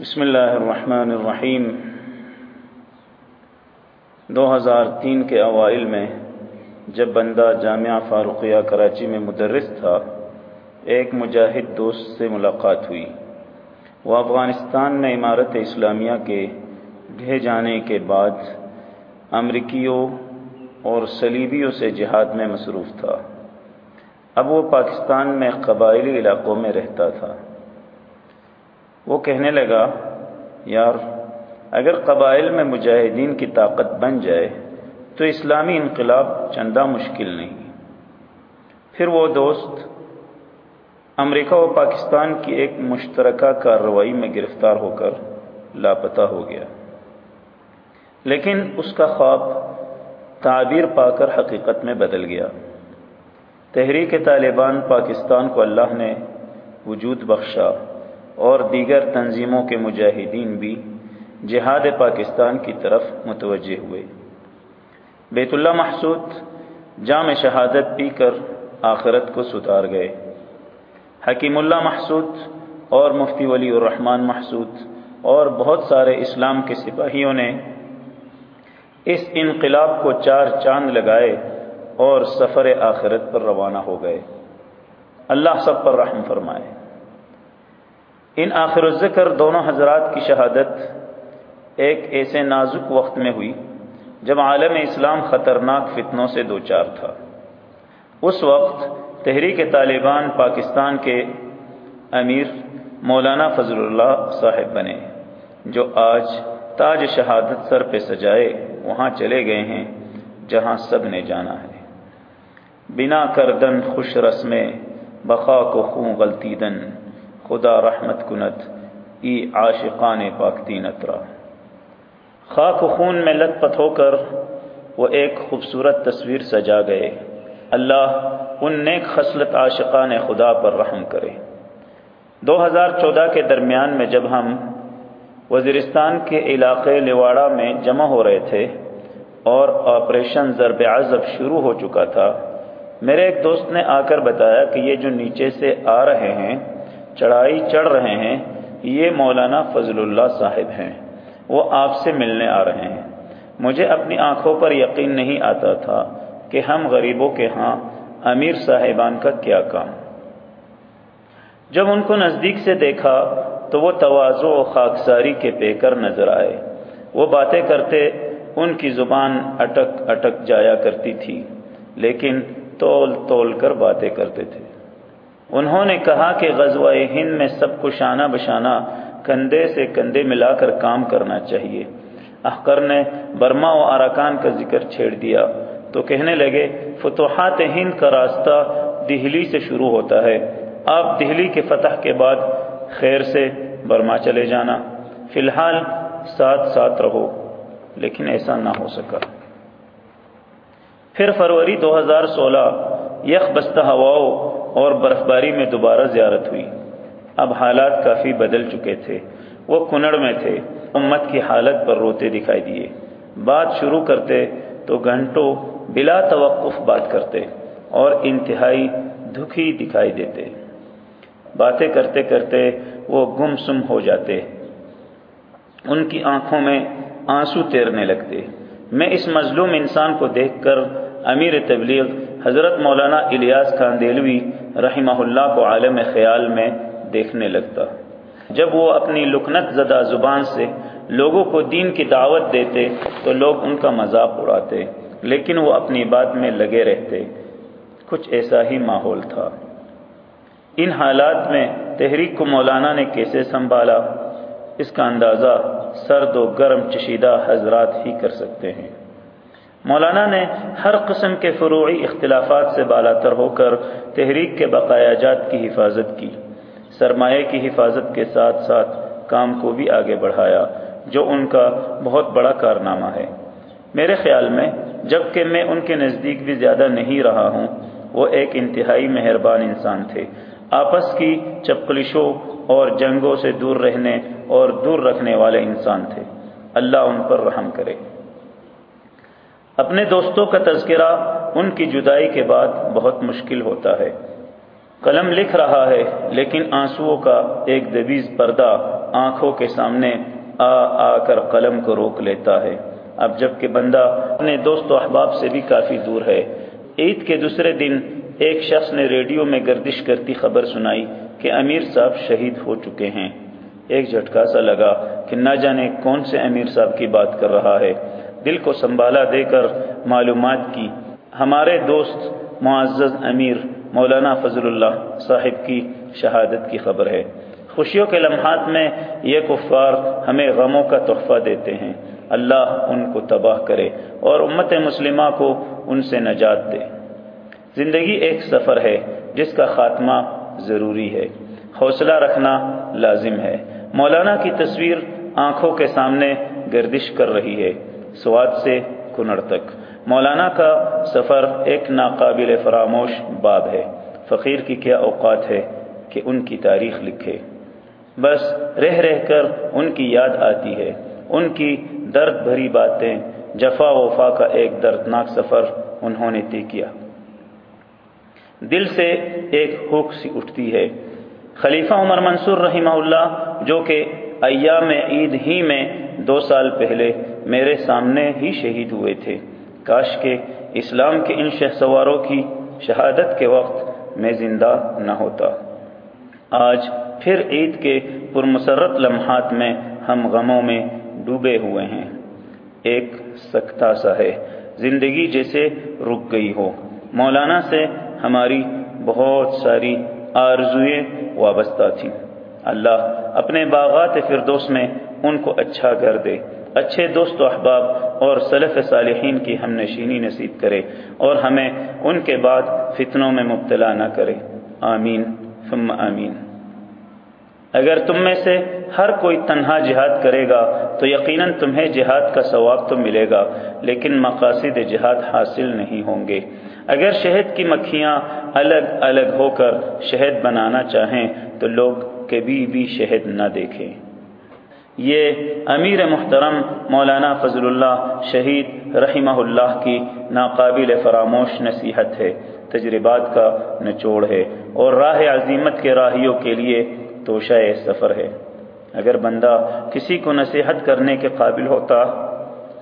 بسم اللہ الرحمن الرحیم۔ دو ہزار تین کے اوائل میں جب بندہ جامعہ فاروقیہ کراچی میں مدرس تھا، ایک مجاہد دوست سے ملاقات ہوئی۔ وہ افغانستان میں عمارت اسلامیہ کے ڈھے جانے کے بعد امریکیوں اور صلیبیوں سے جہاد میں مصروف تھا۔ اب وہ پاکستان میں قبائلی علاقوں میں رہتا تھا۔ وہ کہنے لگا، یار، اگر قبائل میں مجاہدین کی طاقت بن جائے تو اسلامی انقلاب چندہ مشکل نہیں۔ پھر وہ دوست امریکہ و پاکستان کی ایک مشترکہ کارروائی میں گرفتار ہو کر لاپتہ ہو گیا۔ لیکن اس کا خواب تعبیر پا کر حقیقت میں بدل گیا۔ تحریک طالبان پاکستان کو اللہ نے وجود بخشا۔ اور دیگر تنظیموں کے مجاہدین بھی جہاد پاکستان کی طرف متوجہ ہوئے۔ بیت اللہ محسود جام شہادت پی کر آخرت کو ستار گئے۔ حکیم اللہ محسود اور مفتی ولی الرحمن محسود اور بہت سارے اسلام کے سپاہیوں نے اس انقلاب کو چار چاند لگائے اور سفر آخرت پر روانہ ہو گئے۔ اللہ سب پر رحم فرمائے۔ ان آخر الذکر دونوں حضرات کی شہادت ایک ایسے نازک وقت میں ہوئی جب عالم اسلام خطرناک فتنوں سے دو چار تھا۔ اس وقت تحریک طالبان پاکستان کے امیر مولانا فضل اللہ صاحب بنے، جو آج تاج شہادت سر پہ سجائے وہاں چلے گئے ہیں جہاں سب نے جانا ہے۔ بنا کردن خوش رسمیں، بقا کو خوں غلطی دن۔ خدا رحمت کنت ای عاشقان پاکتی نترا خاک و خون میں لت پت ہو کر وہ ایک خوبصورت تصویر سجا گئے۔ اللہ ان نیک خصلت عاشقان خدا پر رحم کرے۔ دو ہزار چودہ کے درمیان میں جب ہم وزیرستان کے علاقے لواڑا میں جمع ہو رہے تھے اور آپریشن ضرب عزب شروع ہو چکا تھا، میرے ایک دوست نے آ کر بتایا کہ یہ جو نیچے سے آ رہے ہیں چڑھائی چڑھ رہے ہیں، یہ مولانا فضل اللہ صاحب ہیں۔ وہ آپ سے ملنے آ رہے ہیں۔ مجھے اپنی آنکھوں پر یقین نہیں آتا تھا کہ ہم غریبوں کے ہاں امیر صاحبان کا کیا کام۔ جب ان کو نزدیک سے دیکھا تو وہ توازو و خاکساری کے پیکر نظر آئے۔ وہ باتیں کرتے ان کی زبان اٹک اٹک جایا کرتی تھی، لیکن تول تول کر باتیں کرتے تھے۔ انہوں نے کہا کہ غزوہ ہند میں سب کو شانہ بشانہ کندھے سے کندھے ملا کر کام کرنا چاہیے۔ احکر نے برما و اراکان کا ذکر چھیڑ دیا۔ تو کہنے لگے، فتوحات ہند کا راستہ دہلی سے شروع ہوتا ہے۔ آپ دہلی کے فتح کے بعد خیر سے برما چلے جانا۔ فی الحال ساتھ ساتھ رہو۔ لیکن ایسا نہ ہو سکا۔ پھر فروری دو ہزار سولہ یخ بستہ ہواؤ اور برف باری میں دوبارہ زیارت ہوئی۔ اب حالات کافی بدل چکے تھے۔ وہ کنڑ میں تھے۔ امت کی حالت پر روتے دکھائی دیے۔ بات شروع کرتے تو گھنٹوں بلا توقف بات کرتے اور انتہائی دکھی دکھائی دیتے۔ باتیں کرتے کرتے وہ گم سم ہو جاتے۔ ان کی آنکھوں میں آنسو تیرنے لگتے۔ میں اس مظلوم انسان کو دیکھ کر امیر تبلیغ حضرت مولانا الیاس خان دلوی رحمہ اللہ کو عالم خیال میں دیکھنے لگتا۔ جب وہ اپنی لکنت زدہ زبان سے لوگوں کو دین کی دعوت دیتے تو لوگ ان کا مذاق اڑاتے، لیکن وہ اپنی بات میں لگے رہتے۔ کچھ ایسا ہی ماحول تھا۔ ان حالات میں تحریک کو مولانا نے کیسے سنبھالا؟ اس کا اندازہ سرد و گرم چشیدہ حضرات ہی کر سکتے ہیں۔ مولانا نے ہر قسم کے فروعی اختلافات سے بالا تر ہو کر تحریک کے بقایا جات کی حفاظت کی، سرمایہ کی حفاظت کے ساتھ ساتھ کام کو بھی آگے بڑھایا، جو ان کا بہت بڑا کارنامہ ہے۔ میرے خیال میں، جبکہ میں ان کے نزدیک بھی زیادہ نہیں رہا ہوں، وہ ایک انتہائی مہربان انسان تھے۔ آپس کی چپکلشوں اور جنگوں سے دور رہنے اور دور رکھنے والے انسان تھے۔ اللہ ان پر رحم کرے۔ اپنے دوستوں کا تذکرہ ان کی جدائی کے بعد بہت مشکل ہوتا ہے۔ قلم لکھ رہا ہے، لیکن آنسوؤں کا ایک دبیز پردہ آنکھوں کے سامنے آ آ کر قلم کو روک لیتا ہے۔ اب جبکہ بندہ اپنے دوست و احباب سے بھی کافی دور ہے۔ عید کے دوسرے دن ایک شخص نے ریڈیو میں گردش کرتی خبر سنائی کہ امیر صاحب شہید ہو چکے ہیں۔ ایک جھٹکا سا لگا کہ نہ جانے کون سے امیر صاحب کی بات کر رہا ہے۔ دل کو سنبھالا دے کر معلومات کی۔ ہمارے دوست معزز امیر مولانا فضل اللہ صاحب کی شہادت کی خبر ہے۔ خوشیوں کے لمحات میں یہ کفار ہمیں غموں کا تحفہ دیتے ہیں۔ اللہ ان کو تباہ کرے اور امت مسلمہ کو ان سے نجات دے۔ زندگی ایک سفر ہے جس کا خاتمہ ضروری ہے۔ حوصلہ رکھنا لازم ہے۔ مولانا کی تصویر آنکھوں کے سامنے گردش کر رہی ہے۔ سواد سے کنڑ تک۔ مولانا کا سفر ایک ناقابل فراموش باب ہے۔ فقیر کی کیا اوقات ہے کہ ان کی تاریخ لکھے۔ بس رہ رہ کر ان کی یاد آتی ہے۔ ان کی درد بھری باتیں، جفا وفا کا ایک دردناک سفر انہوں نے طے کیا۔ دل سے ایک ہوک سی اٹھتی ہے۔ خلیفہ عمر منصور رحمہ اللہ، جو کہ ایام عید ہی میں دو سال پہلے میرے سامنے ہی شہید ہوئے تھے۔ کاش کے اسلام کے ان شہ سواروں کی شہادت کے وقت میں زندہ نہ ہوتا۔ آج پھر عید کے پرمسرت لمحات میں ہم غموں میں ڈوبے ہوئے ہیں۔ ایک سکتا سا ہے۔ زندگی جیسے رک گئی ہو۔ مولانا سے ہماری بہت ساری آرزویں وابستہ تھیں۔ اللہ اپنے باغات فردوس میں ان کو اچھا گھر دے۔ اچھے دوست و احباب اور صلف صالحین کی ہم نشینی نصیب کرے اور ہمیں ان کے بعد فتنوں میں مبتلا نہ کرے۔ آمین۔ ثم آمین۔ اگر تم میں سے ہر کوئی تنہا جہاد کرے گا تو یقیناً تمہیں جہاد کا ثواب تو ملے گا، لیکن مقاصد جہاد حاصل نہیں ہوں گے۔ اگر شہد کی مکھیاں الگ الگ ہو کر شہد بنانا چاہیں تو لوگ کبھی بھی شہد نہ دیکھیں۔ یہ امیر محترم مولانا فضل اللہ شہید رحمہ اللہ کی ناقابل فراموش نصیحت ہے، تجربات کا نچوڑ ہے اور راہ عظیمت کے راہیوں کے لیے توشہ سفر ہے۔ اگر بندہ کسی کو نصیحت کرنے کے قابل ہوتا،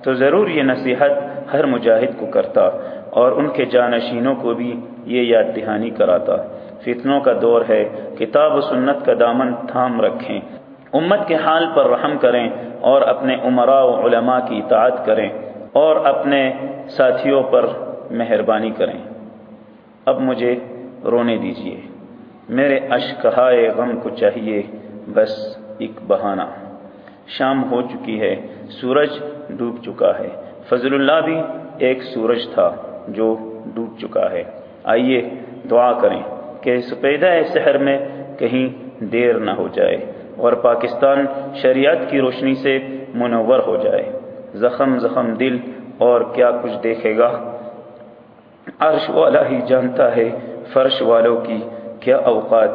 تو ضرور یہ نصیحت ہر مجاہد کو کرتا اور ان کے جانشینوں کو بھی یہ یاد دہانی کراتا۔ فتنوں کا دور ہے، کتاب و سنت کا دامن تھام رکھیں۔ امت کے حال پر رحم کریں اور اپنے عمراء و علماء کی اطاعت کریں اور اپنے ساتھیوں پر مہربانی کریں۔ اب مجھے رونے دیجیے میرے اشکہائے غم کو چاہیے۔ بس ایک بہانہ۔ شام ہو چکی ہے۔ سورج ڈوب چکا ہے۔ فضل اللہ بھی ایک سورج تھا جو ڈوب چکا ہے۔ آئیے دعا کریں کہ سپیدہ سحر میں کہیں دیر نہ ہو جائے۔ اور پاکستان شریعت کی روشنی سے منور ہو جائے۔ زخم زخم دل، اور کیا کچھ دیکھے گا؟ عرش والا ہی جانتا ہے فرش والوں کی کیا اوقات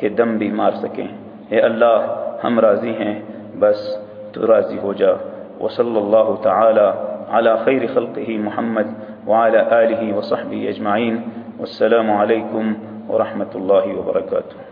کے دم بھی مار سکیں۔ اے اللہ، ہم راضی ہیں، بس تو راضی ہو جا۔ وصلی اللہ تعالی على خیر خلقه محمد وعلى آله وصحبه اجمعین۔ والسلام علیکم ورحمۃ اللہ وبرکاتہ۔